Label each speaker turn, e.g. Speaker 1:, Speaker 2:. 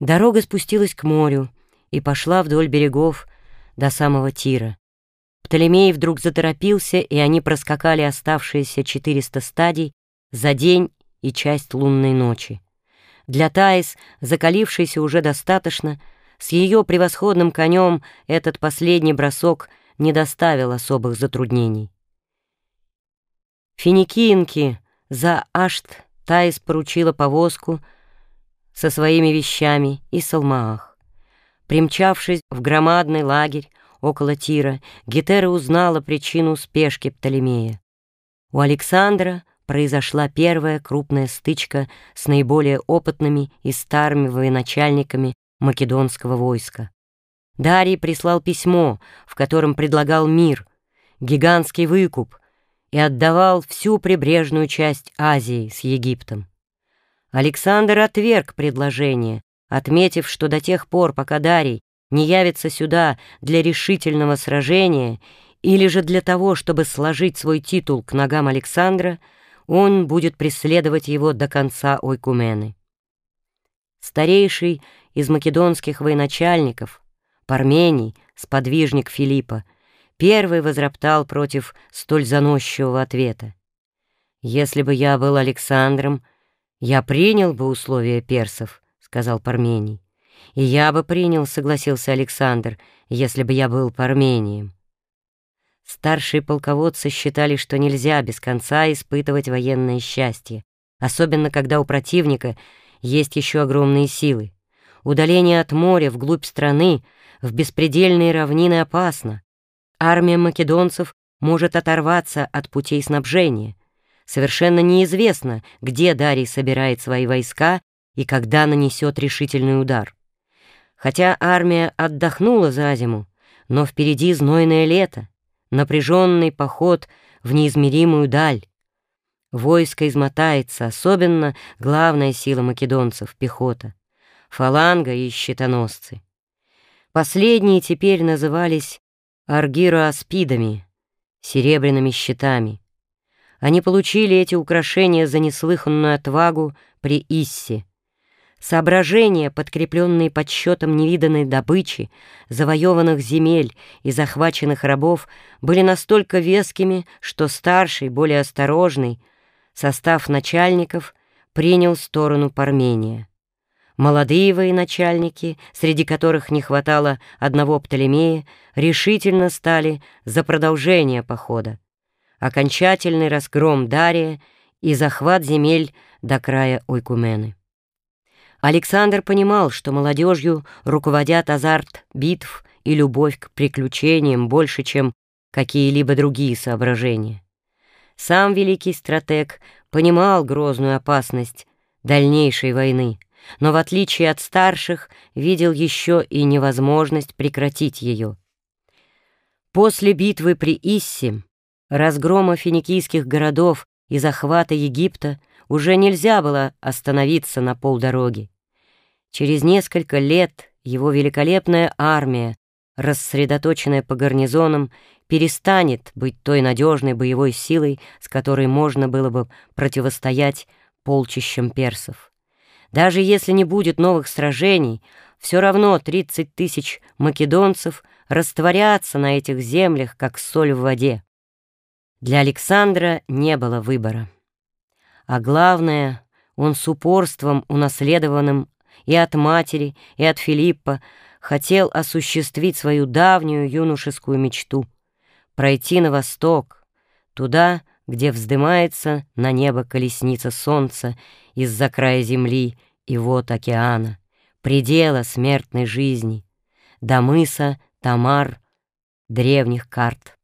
Speaker 1: Дорога спустилась к морю и пошла вдоль берегов до самого Тира. Птолемей вдруг заторопился, и они проскакали оставшиеся 400 стадий за день и часть лунной ночи. Для Таис, закалившейся уже достаточно, с ее превосходным конем этот последний бросок не доставил особых затруднений. Финикинки за Ашт Таис поручила повозку — со своими вещами и Салмаах. Примчавшись в громадный лагерь около Тира, Гетера узнала причину спешки Птолемея. У Александра произошла первая крупная стычка с наиболее опытными и старыми военачальниками македонского войска. Дарий прислал письмо, в котором предлагал мир, гигантский выкуп и отдавал всю прибрежную часть Азии с Египтом. Александр отверг предложение, отметив, что до тех пор, пока Дарий не явится сюда для решительного сражения или же для того, чтобы сложить свой титул к ногам Александра, он будет преследовать его до конца Ойкумены. Старейший из македонских военачальников, Пармений, сподвижник Филиппа, первый возроптал против столь заносчивого ответа. «Если бы я был Александром, «Я принял бы условия персов», — сказал Пармений. «И я бы принял», — согласился Александр, «если бы я был Пармением». Старшие полководцы считали, что нельзя без конца испытывать военное счастье, особенно когда у противника есть еще огромные силы. Удаление от моря вглубь страны, в беспредельные равнины опасно. Армия македонцев может оторваться от путей снабжения. Совершенно неизвестно, где Дарий собирает свои войска и когда нанесет решительный удар. Хотя армия отдохнула за зиму, но впереди знойное лето, напряженный поход в неизмеримую даль. Войско измотается, особенно главная сила македонцев — пехота, фаланга и щитоносцы. Последние теперь назывались аргироаспидами, серебряными щитами. Они получили эти украшения за неслыханную отвагу при Иссе. Соображения, подкрепленные подсчетом невиданной добычи, завоеванных земель и захваченных рабов, были настолько вескими, что старший, более осторожный, состав начальников принял сторону Пармения. Молодые военачальники, среди которых не хватало одного Птолемея, решительно стали за продолжение похода окончательный разгром Дария и захват земель до края Ойкумены. Александр понимал, что молодежью руководят азарт битв и любовь к приключениям больше, чем какие-либо другие соображения. Сам великий стратег понимал грозную опасность дальнейшей войны, но в отличие от старших видел еще и невозможность прекратить ее. После битвы при Иссе разгрома финикийских городов и захвата Египта уже нельзя было остановиться на полдороги. Через несколько лет его великолепная армия, рассредоточенная по гарнизонам, перестанет быть той надежной боевой силой, с которой можно было бы противостоять полчищам персов. Даже если не будет новых сражений, все равно 30 тысяч македонцев растворятся на этих землях, как соль в воде. Для Александра не было выбора. А главное, он с упорством, унаследованным и от матери, и от Филиппа, хотел осуществить свою давнюю юношескую мечту — пройти на восток, туда, где вздымается на небо колесница солнца из-за края земли и вот океана, предела смертной жизни, до мыса Тамар древних карт.